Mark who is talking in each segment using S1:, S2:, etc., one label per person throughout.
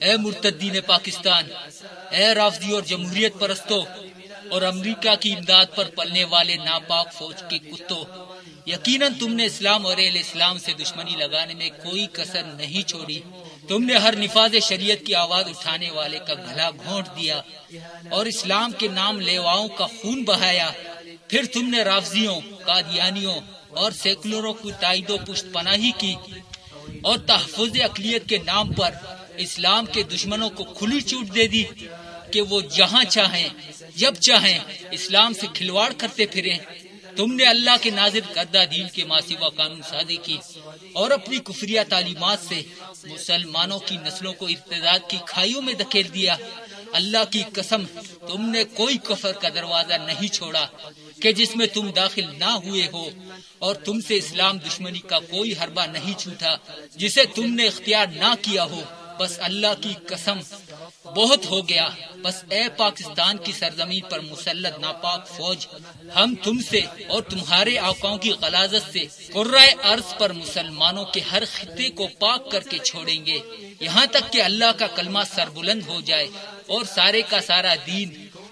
S1: اے مرتدین پاکستان اے رافضی اور جمہوریت پرستوں اور امریکہ کی امداد پر پلنے والے ناپاک فوج کے کتوں یقیناً اسلام اور اہل اسلام سے دشمنی لگانے میں کوئی کسر نہیں چھوڑی تم نے ہر نفاذ شریعت کی آواز اٹھانے والے کا گھلا گھونٹ دیا اور اسلام کے نام لیواؤں کا خون بہایا پھر تم نے رافضیوں قادیانیوں اور سیکولروں کو تائید و پشت پناہی کی اور تحفظ اقلیت کے نام پر اسلام کے دشمنوں کو کھلی چوٹ دے دی کہ وہ جہاں چاہیں جب چاہیں اسلام سے کھلواڑ
S2: کرتے پھریں تم نے اللہ کے نازر کردہ دین کے قانون سازی کی اور اپنی کفریہ تعلیمات سے مسلمانوں کی نسلوں کو ارتداد کی کھائیوں میں دھکیل دیا اللہ کی قسم تم نے کوئی کفر کا دروازہ نہیں چھوڑا کہ جس میں تم داخل نہ ہوئے ہو اور تم سے اسلام دشمنی کا کوئی حربہ نہیں چھوٹا جسے تم نے اختیار نہ کیا ہو بس اللہ کی قسم بہت ہو گیا بس اے پاکستان کی سرزمین پر مسلط ناپاک فوج ہم تم سے اور تمہارے آقاؤں کی غلازت سے قرائے ارض پر مسلمانوں کے ہر خطے کو پاک کر
S1: کے چھوڑیں گے یہاں تک کہ اللہ کا کلمہ سربلند ہو جائے اور سارے کا سارا دین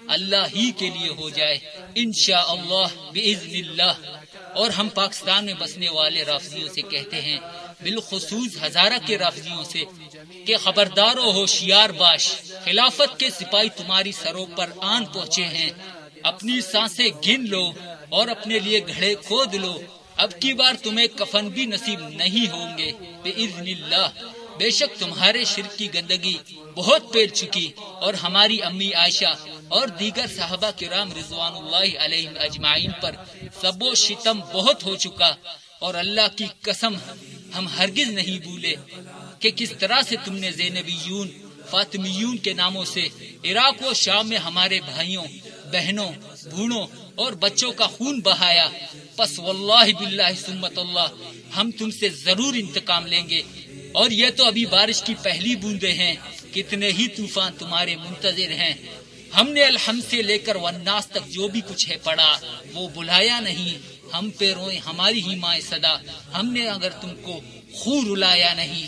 S1: اللہ ہی کے لیے ہو جائے انشاءاللہ شاء اللہ اللہ اور ہم پاکستان میں بسنے والے رافضیوں سے کہتے ہیں بالخصوص ہزارہ کے رافضیوں سے کہ خبردار و ہوشیار باش خلافت کے سپاہی تمہاری سرو پر آن پہنچے ہیں اپنی سانسیں گن لو اور اپنے لیے گھڑے کھود لو اب کی بار تمہیں کفن بھی نصیب نہیں ہوں گے بے اللہ بے شک تمہارے شرک کی گندگی بہت پیر چکی اور ہماری امی عائشہ اور دیگر صحابہ کرام رضوان اللہ علیہ اجمعین پر سب و شتم بہت ہو چکا اور اللہ کی قسم ہم ہرگز نہیں بھولے کہ کس طرح سے تم نے زینبیون فاطمیون کے ناموں سے عراق و شام میں ہمارے بھائیوں بہنوں بھونوں اور بچوں کا خون بہایا پس واللہ باللہ سمت اللہ ہم تم سے ضرور انتقام لیں گے اور یہ تو ابھی بارش کی پہلی بوندے ہیں کتنے ہی طوفان تمہارے منتظر ہیں ہم نے الحم سے لے کر وناس تک جو بھی کچھ ہے پڑا وہ بلایا نہیں ہم پہ روئے
S2: ہماری ہی مائیں صدا ہم نے اگر تم کو خون رلایا نہیں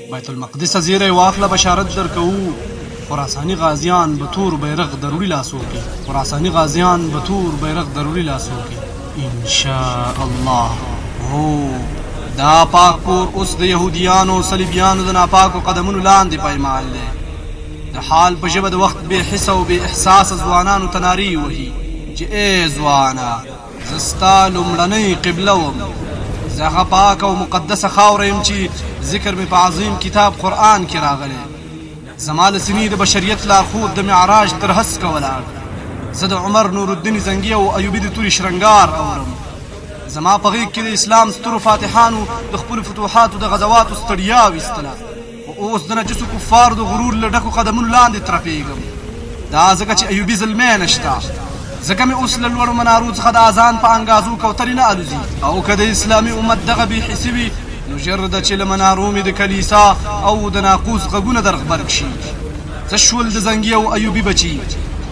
S3: بیت المقدسه زیری واخله بشارت درکوو خراسانی غازیان به تور بیرغ دروړي لاسو کې خراسانی غازیان به تور بیرغ دروړي لاسو کې ان شاء الله هو دا پاک کور اوس د يهوديانو او صلیبیانو د ناپاکو قدمونو لاندې پایمال دی د حال په ژبه د وخت بې حسه او بې احساس ځوانانو تناری وهي چې ای ځوانا زه ستا لومړنۍ قبله وم زه هغه پاکه او مقدسه خاوره یم چې ذکر مې په عظیم کتاب قرآن کې راغلی زما له سینې د بشریت لارښود د معراج تر هسکه ولاړ زه د عمر نورالدین زنګي او ایوبي د توري شرنګار اورم زما په غیږ کې د اسلام سترو فاتحانو د خپلو فتوحاتو د غزواتو ستړیا ویستله خو اوس د نجسو کفار د غرور له ډکو قدمونو لاندې ترپېږم دا ځکه چې ایوبي زلمی نشته ځکه مې اوس له لوړو منارو څخه د اذان په انګازو کوترې نه الوزي او که د اسلامي امت دغه بې حسي وي نو ژر ده چې له منارو مې د کلیسا او د ناقوس غږونه درغبرګ شي څه شول د زنګي او ایوبي بچي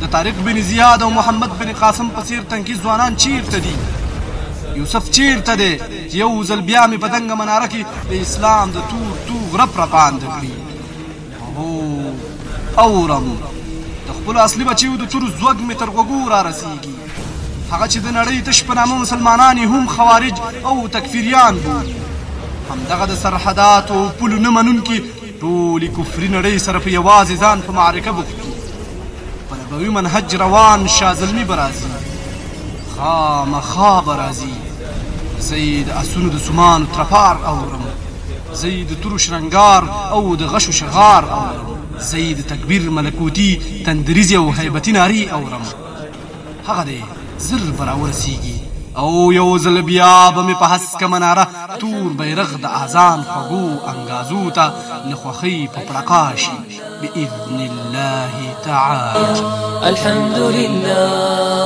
S3: د طارق بن زیاد او محمد بن قاسم په څیر تنکي ځوانان چیرته دي یوسف چیرته دی یو ځل بیا مې په دنګه مناره کې د اسلام د تور توغ رپ رپاند کړي هو اورم د خپل اصلي بچیو د تور زوګ مې تر غوګو را رسیږي هغه چې د نړۍ تش په نامه مسلمانان هم خوارج او تکفیریان بولي همدغه د سرحداتو پولو نه منونکي ټولي کفري نړۍ سره په یوازې ځان په معرکه بوخت دي په نبوي منهج روان شاه زلمي به راځي خامخا به راځي زه یې د اسونو د سمانو ترپار اورم زه یې د تورو شرنګار او د غشو شغار اورم زه یې د تکبیر ملکوتي تندریزې او هیبتي نارې اورم هغه دی زر به راورسیږي او یو ځل بیا به مې په هسکه مناره تور بیرغ د اذان خوږو انګازو ته له خوښۍ په پړقا شي باذن الله تعالی
S1: الحمد لله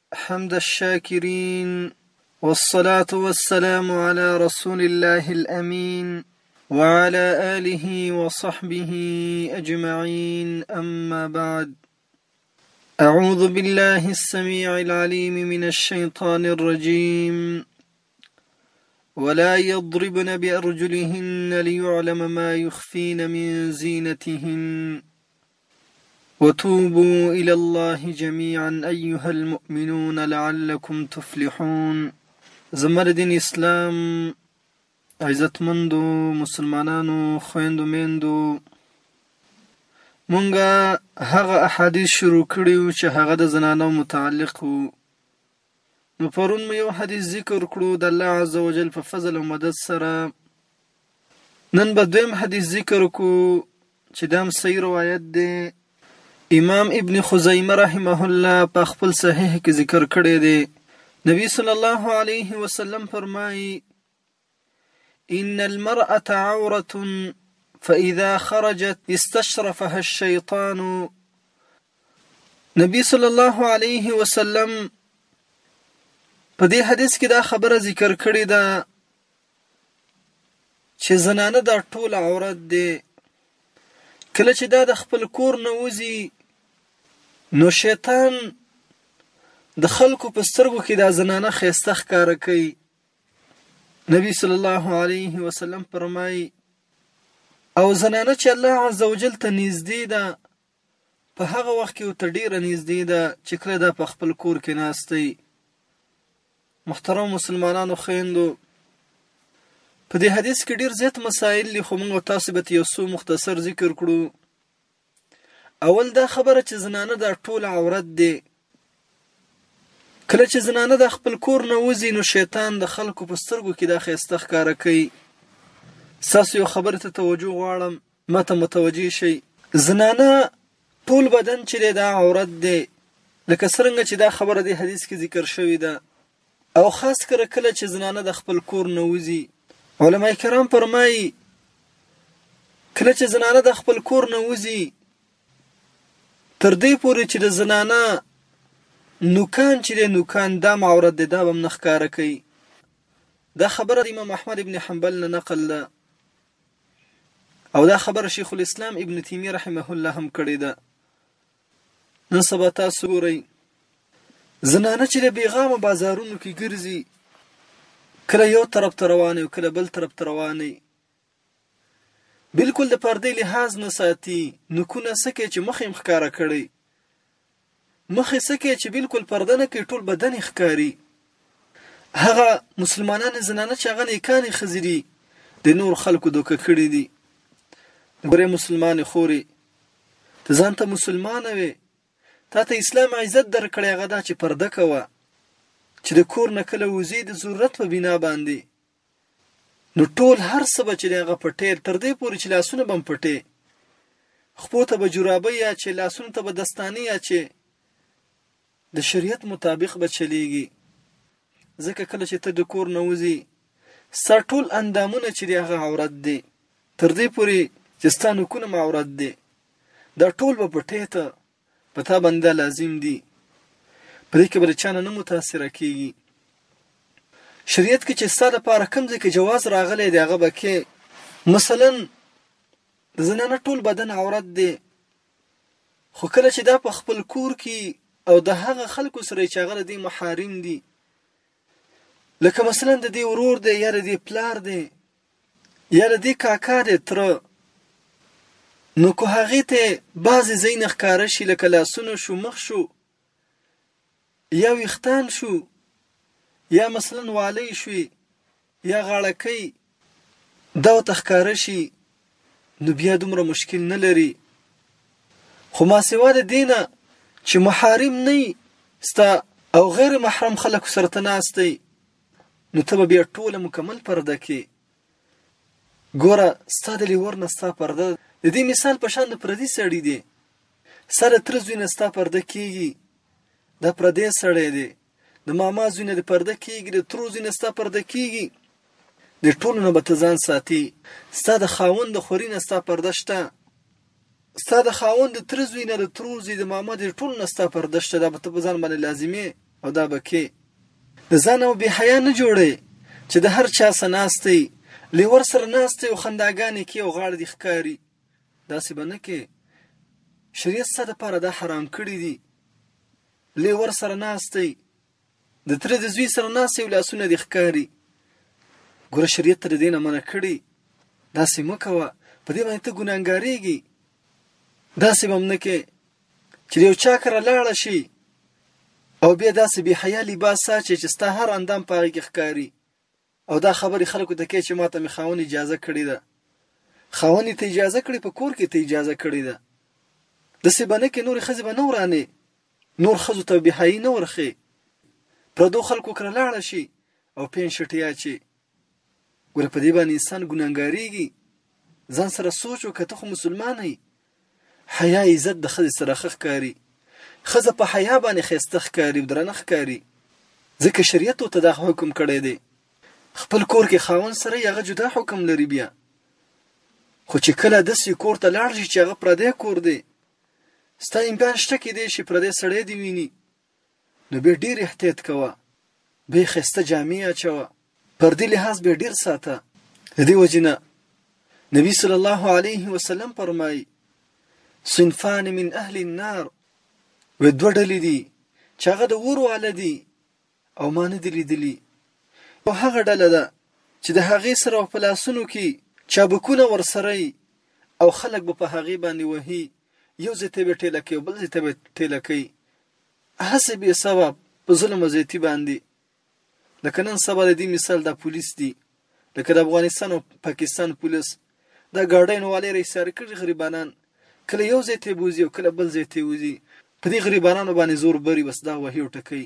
S4: حمد الشاكرين والصلاة والسلام على رسول الله الأمين وعلى آله وصحبه أجمعين أما بعد أعوذ بالله السميع العليم من الشيطان الرجيم ولا يضربن بأرجلهن ليعلم ما يخفين من زينتهن وتوبو الی الله جمیعا ایها المؤمنون لعلکم تفلحون زمر دین اسلام عزت مندو مسلمانانو خویندو میندو مونږه هغه احادیث شروع کړیو چې هغه د زنانو متعلق وو نو پرون مو یو حدیث ذکر کړو د الله عزوجل په فضل او مدد سره نن به دویم حدیث ذکر کو چې دام صحیح روایت دی امام ابن خزیمه رحمه الله په خپل صحیح کې ذکر کړی دی نبی صلی الله علیه وسلم فرمایي ان المرأة عورة فاذا خرجت استشرفها الشيطان نبی صلی الله علیه وسلم په دې حدیث کې دا خبره ذکر کړې ده چې زنانه دا ټول عورت دی کله چې دا د خپل کور نه وځي نو شیطان د خلکو په سترګو کې دا زنانه خيسته ښکار کوي نبی صلی الله علیه وسلم فرمایي او زنانه چې الله عزوجل ته نږدې ده په هغه وخت کې ورته ډېره نږدې ده چې کله دا په خپل کور کې ناست دی محترم مسلمانانو خویندو په دې حدیث کې ډېر زیات مسایل دي خو موږ تاسو به یو څو مختصر ذکر کړو اول دا خبره چې زنانه دا ټول عورت دی کله چې زنانه د خپل کور نه وځي نو شیطان د خلکو په سترګو کې دا خیسته ښکاره کوي ساسو یو خبره ته توجه غواړم ماته متوجه شي زنانه ټول بدن چې دا عورت دی لکه څنګه چې دا خبره د حدیث کې ذکر شوې ده او خاص کره کله چې زنانه د خپل کور نه وځي علما کرام فرمایي کله چې زنانه د خپل کور نه وځي تر دې پورې چې د زنانه نوکان چې د نوکان دا معورت دی دا به هم نه ښکاره کوي دا خبره د امام احمد ابن حنبل نه نقل ده او دا خبره شیخ الاسلام ابن تیمیه رحمه الله هم کړې ده نن سبا تاسو ګورئ زنانه چې د بیغامه بازارونو کې ګرځي کله یو طرف ته روانې او کله بل طرف ته روانې بالکل د پردې لحاظ نه ساتي نکونه سکه چې مخ یې ښکارا کړي مخ یې سکه چې بالکل پرده نه کې ټول بدن ښکاری هغه مسلمانان زنانه چې هغه نیکانې خزري د نور خلکو دوکه کړی دي ګوره مسلمان خوري ته ځان ته مسلمانه وې تا ته اسلام عزت درکړی هغه دا چې پرده کوه چې د کور نه کله وزي د ضرورت په بنا باندې نو ټول هر څه به چې د هغه پټېل تر دې پورې چې لاسونه به هم پټې خپو ته به جورابۍ اچې لاسونو ته به دستانې اچې د شریعت مطابق به چلیږي ځکه کله چې ته د کور نه وځي ستا ټول اندامونه چې دی هغه عورت دی تر دې پورې چې ستا نکونه هم عورت دی دا ټول به په ټیته په تا باندې لازم دي په دې کې به د چا نه متاثره کیږي شریعت کې چې ستا لپاره کوم ځای کې جواز راغلی دی هغه به کې مثلا د زنانه ټول بدن عورت دی خو کله چې دا په خپل کور کې او د هغه خلکو سره چې هغه د دې محارم دي لکه مثلا د دې ورور دی یا د دې پلار دی یا د دې کاکا دی تره نو که هغې ته بعضې ځای نه ښکاره شي لکه لاسونه شو مخ شو یا ویښتان شو یا مثلا والی شوې یا غاړکۍ دا ورته ښکاره شي نو بیا دومره مشکل نه لري خو ما سوا د دې نه چې محارم نه یې ستا او غیر محرم خلکو سره ته ناست یې نو ته به بیا ټوله مکمل پرده کې ګوره ستا د لیور نه ستا پرده د دې مثال په شان د پردي سړي دی سره تره زوی نه ستا پرده کېږي دا پردی سړی دی د ماما زوی نه د پرده کېږي د ترو زوی نه ستا پرده کېږي د ټولو نه به ته ځان ساتي ستا د خاوند د خوري نه ستا پرده شته ستا د خاوند د تره زوی نه د ترور زوی د ماما د ټولو نه ستا پرده شته دا به ته په ځان باندې لازمې او دا به کې د ځان او بې حیا نه جوړې چې د هر چا سره ناست دی لیور سره ناست دی او خنداګانې کې او غاړه دې ښکاري داسې به نه کې شریعت څه لپاره دا حرام کړی دي لیور سره ناست دی د تره د زوی سره ناست یو لاسونه دې ښکاري ګوره شریعت ته د دې نه منع کړي داسې مه کوه په دې باندې ته ګناهګارېږي داسې به هم نه کې چې یو چا کره لاړه شي او بیا داسې بې حیا لباس ساچې چې ستا هر اندام په هغې کې ښکاري او دا خبرې خلکو ته کوې چې ماته مې خاوند اجازه کړې ده خاوند یې ته اجازه کړې په کور کې ته اجازه کړې ده داسې به نه کې نورې ښځې به نه ورانې نور ښځو ته بهایي نه ورخې پردو خلکو کره لاړه شي او پین شټیا چې ګوره په دې باندې انسان ګناهګاریږي ځان سره سوچ وکړه ته خو مسلمان یې حیا عزت د ښځې سره ښه ښکاري، ښځه په حیا باندې ښایسته ښکاري او درنه ښکاري، ځکه شریعت ورته دا حکم کړی دی، خپل کور کې خاوند سره یې هغه جدا حکم لري بیا خو چې کله داسې کور ته لاړ شي چې هغه پردی کور دی ستا امکان شته کېدای شي پردی سړی دې ویني نو بیا ډیر احتیاط کوه بیا خسته جامې اچوه پردی لحاظ بیا ډیر ساته د دې وجې نه نبی صلی الله علیه وسلم فرمایي صنفان من اهل النار و دوه ډلې دي چې هغه د اور واله دي او ما نه دي لیدلي او هغه ډله ده چې د هغې سره او په لاسونو کې چابکونه ورسره او خلک به په هغې باندې وهي یو ځای ته به ټیله کوي بل ځای ته به ټیله کوي هسې بې سبب په ظلم او زیاتی باندې لکه نن سبا د دې مثال د پولیس دي لکه د افغانستان او پاکستان پولیس دا ګاډی نو والي رئیس سره کړي غریبانان کله یو ځای ته بوزي او کله بل ځای ته وځي په دې غریبانو باندې زور بری بس دا وهي او ټکي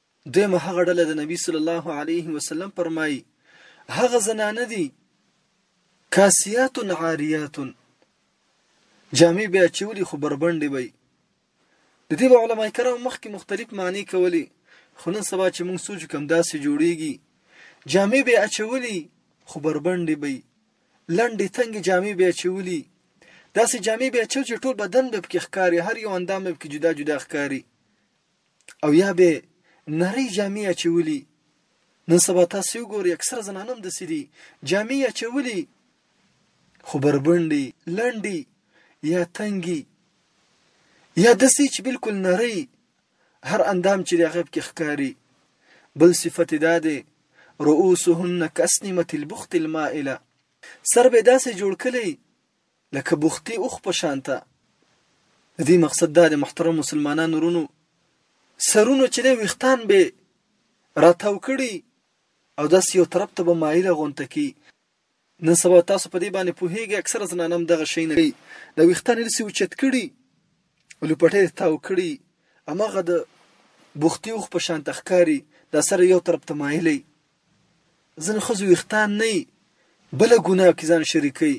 S4: دویمه هغه ډله د نبی صلی الله علیه وسلم فرمایي هغه زنانه دي کاسیات عاریات جامې بیا چولي خو بربنډې وي د دې به علما کرام مخکې مختلف معنی کولې خو نن سبا چې موږ سوچ کوم داسې جوړیږي جامې به اچولي خو بربنډې وي لنډې تنګې جامې به اچولي داسې جامې به اچول چې ټول بدن به پکې ښکاري هر یو اندام به پکې جدا جدا ښکاري او یا به نری جامې اچولي نن سبا تاسو وګورئ اکثره زنانه هم داسې دي جامې اچولي خو بربنډې لنډې یا تنګي یا داسې چې بالکل نری هر اندام چې د هغه پکې ښکاري بل صفت دا دی رؤوسهن کاسنمة البخت المائله سر به داسې جوړ کړي لکه بوختي اوښ په شان ته د دې مقصد دا د محترم مسلمانانو ورونو سرونو چې دی ویختان به راتاو کړي او داسې یو طرف ته به مایله غونته کی نن سبا تاسو په دې باندې پوهیږئ اکثره زنان هم دغه شی نه کوي د ویختان داسې اوچت کړي لوپټې تاو کړي هماغه د بوختي اوښ په شان تخکاری دا سره یو طرف ته مایلی ځنې ښځو ویښتان نه یی بله ګناه کی ځان شریکوی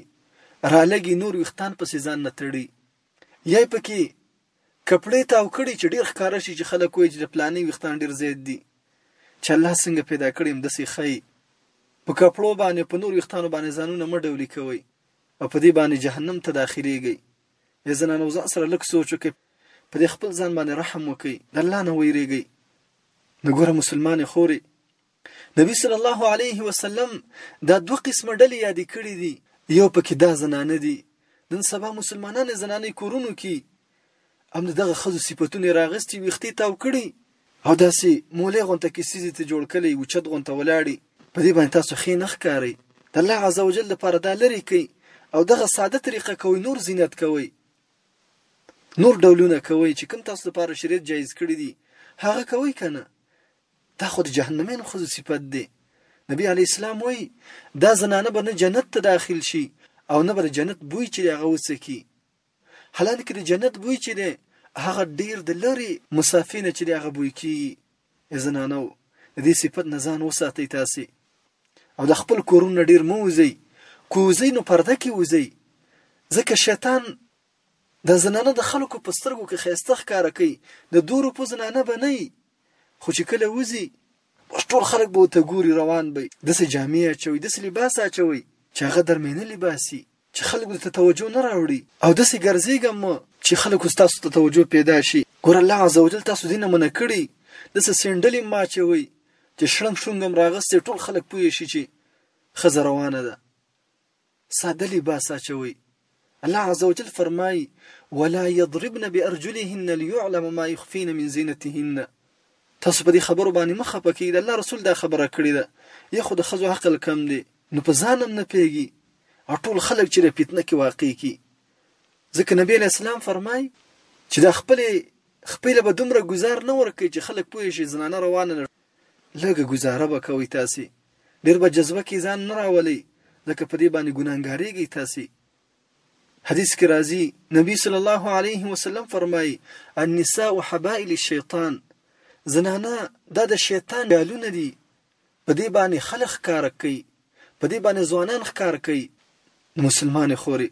S4: رالږی نور ویښتان پسې ځان نه تړی یای پکې کپړې تاو کړی چې ډیر ښکاره شي چې خلک وایي چې د پلانې ویښتان ډیر زیات دي چې الله څنګه پیدا کړی هم دسې خی په کپړو باندې په نور ویښتانو باندې ځانونه مه ډولی کوی او په دې باندې جهنم ته داخلیږی ای زنانو ځان سره لږ سوچ وکړئ په دې خپل ځان باندې رحم وکړئ د الله نه ویریږئ نو ګوره مسلمانې خورې نبی صلی الله علیه وسلم دا دوه قسمه ډلې یادې کړې دي یو پکې دا زنانه دي نن سبا مسلمانانې زنانې کورونو کې هم دغه ښځو صفتونه راغستي ویښتې تاو کړي او داسي مولې غونته کې سيزي ته جوړ کلی اوچت غونته ولاړي په دې باندې تاسو خې نه ښکاري د الله عزوجل لپاره دا لري کوي او دغه ساده طریقه کوي نور زینت کوي نور ډولونه کوي چې کوم تاسو لپاره شریعت جایز کړی دي هغه کوي کنه دا خو د جهنمین خو صفت دی نبی علی اسلام وای دا زنانه به نه جنت ته داخل شي او نه به جنت بوی چې هغه وسکی حلال کې د جنت بوی چې دی هغه ډیر د لری مسافې نه چې دی هغه بوی کیږي زنانو د دې صفت نه ځان وساتئ تاسو او د خپل کورونه ډیر مو وځي کوزي نو پرده کې وځي ځکه شیطان د زنانه د خلکو په سترګو کې خيسته ښکار کوي د دورو په زنانه بنئ خو چې کله وځي اوس ټول خلک به ورته ګوري روان به داسې جامې اچوي داسې لباس اچوي چې هغه درمینه لباسي چې خلکو ته توجه نه راوړي او داسې ګرځېږم چې خلکو ستاسو ته توجه پیدا شي ګور الله عزوجل تاسو دینه منع کړي داسې سینډلې ما چوي چې شړنګ شونګم راغستې ټول خلک پوه شي چې خزه روانه ده ساده لباس اچوئ. الله عزوجل فرمائی، ولا يضربن بأرجلهن ليعلم ما يخفين من زينتهن تاسو په دې خبرو باندې مه خپه کیږئ د الله رسول دا خبره کړې ده یا خو د ښځو عقل کم دی نو په ځان هم نه پوهیږي او ټول خلک چې د فتنه کې واقع کی ځکه نبی علیه السلام فرمایي چې دا خپل خپل به دومره گزار نه ورکوي چې خلک پوه شي زنانه روانه لږه گزاره به کوي تاسو ډیر به جذبه کی ځان نه راولی ځکه په دی باندی ګناهګاریږی تاسی حدیث کی راځی نبی صلی الله علیه وسلم فرمای النساء حبائل الشیطان زنانه دا د شیطان جالونه دی په دی باندی خلق ښکار کوي په دی باندی ځوانان ښکار کوي نو مسلمان خوري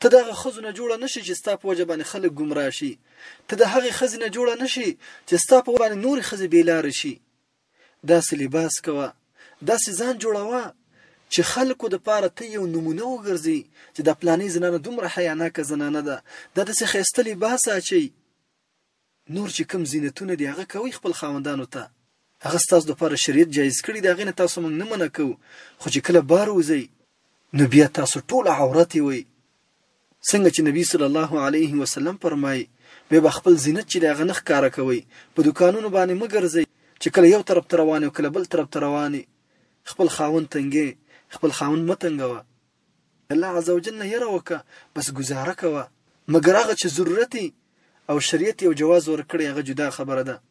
S4: ته دغه خزو نه جوړه نشي چې ستا په وجه باندې خلک ګمراه شي ته د هغه خزې نه جوړه نشي چې ستا په باندې نور خزې بیلار شي داسې لباس کوه، داسې ځان جوړوه چې خلکو د پاره ته یو نمونه وګرځي چې دا پلانۍ زنانه دومره حیاناکه زنانه ده، دا داسې ښایسته لباس اچوي، نور چې کوم زینتونه دي هغه کوئ خپل خاوندانو ته، هغه ستاسو د پاره شریعت جایز کړي دي هغې نه تاسو موږ نه منع کوو، خو چې کله بار وځئ نو بیا تاسو ټول عورت یوئ، څنګه چې نبي صلی الله علیه وسلم فرمایي، بیا به خپل زینت چې دی هغه نه ښکاره کوئ، په دوکانونو باندې مه ګرځئ چې کله یو طرف ته روان یې او کله بل طرف ته روان یې، خپل خاوند تنګې، خپل خاوند مه تنګوه، د الله عزوجل نه یره وکړه، بس ګوزاره کوه، مګر هغه چې ضرورت یې او شریعت یې او جواز ورکړی هغه جدا خبره ده.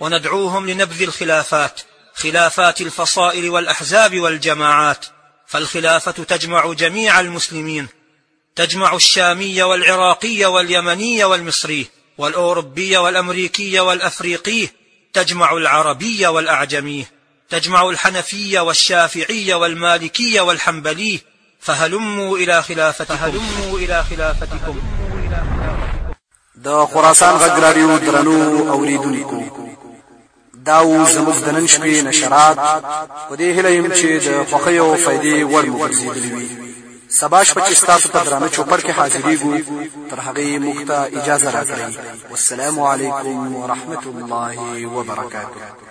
S5: وندعوهم لنبذ الخلافات خلافات الفصائل والأحزاب والجماعات فالخلافة تجمع جميع المسلمين تجمع الشامي والعراقي واليمني والمصري والأوروبي والأمريكي والأفريقي تجمع العربي والأعجمي تجمع الحنفي والشافعي والمالكي والحنبلي فهلموا إلى خلافتكم فهلموا إلى خلافتكم
S6: د خراسان غږ راډیو درنو اوریدونکو دا و زموږ د نن شپې نشرات په دې هیله یم چې د خوښۍ او فایدې وړ مو ګرځېدلي وي سبا شپه چې ستاسو په درانه چوپړ کې حاضرېږو تر هغې موږ ته اجازه راکړئ والسلام علیکم ورحمت الله وبرکاته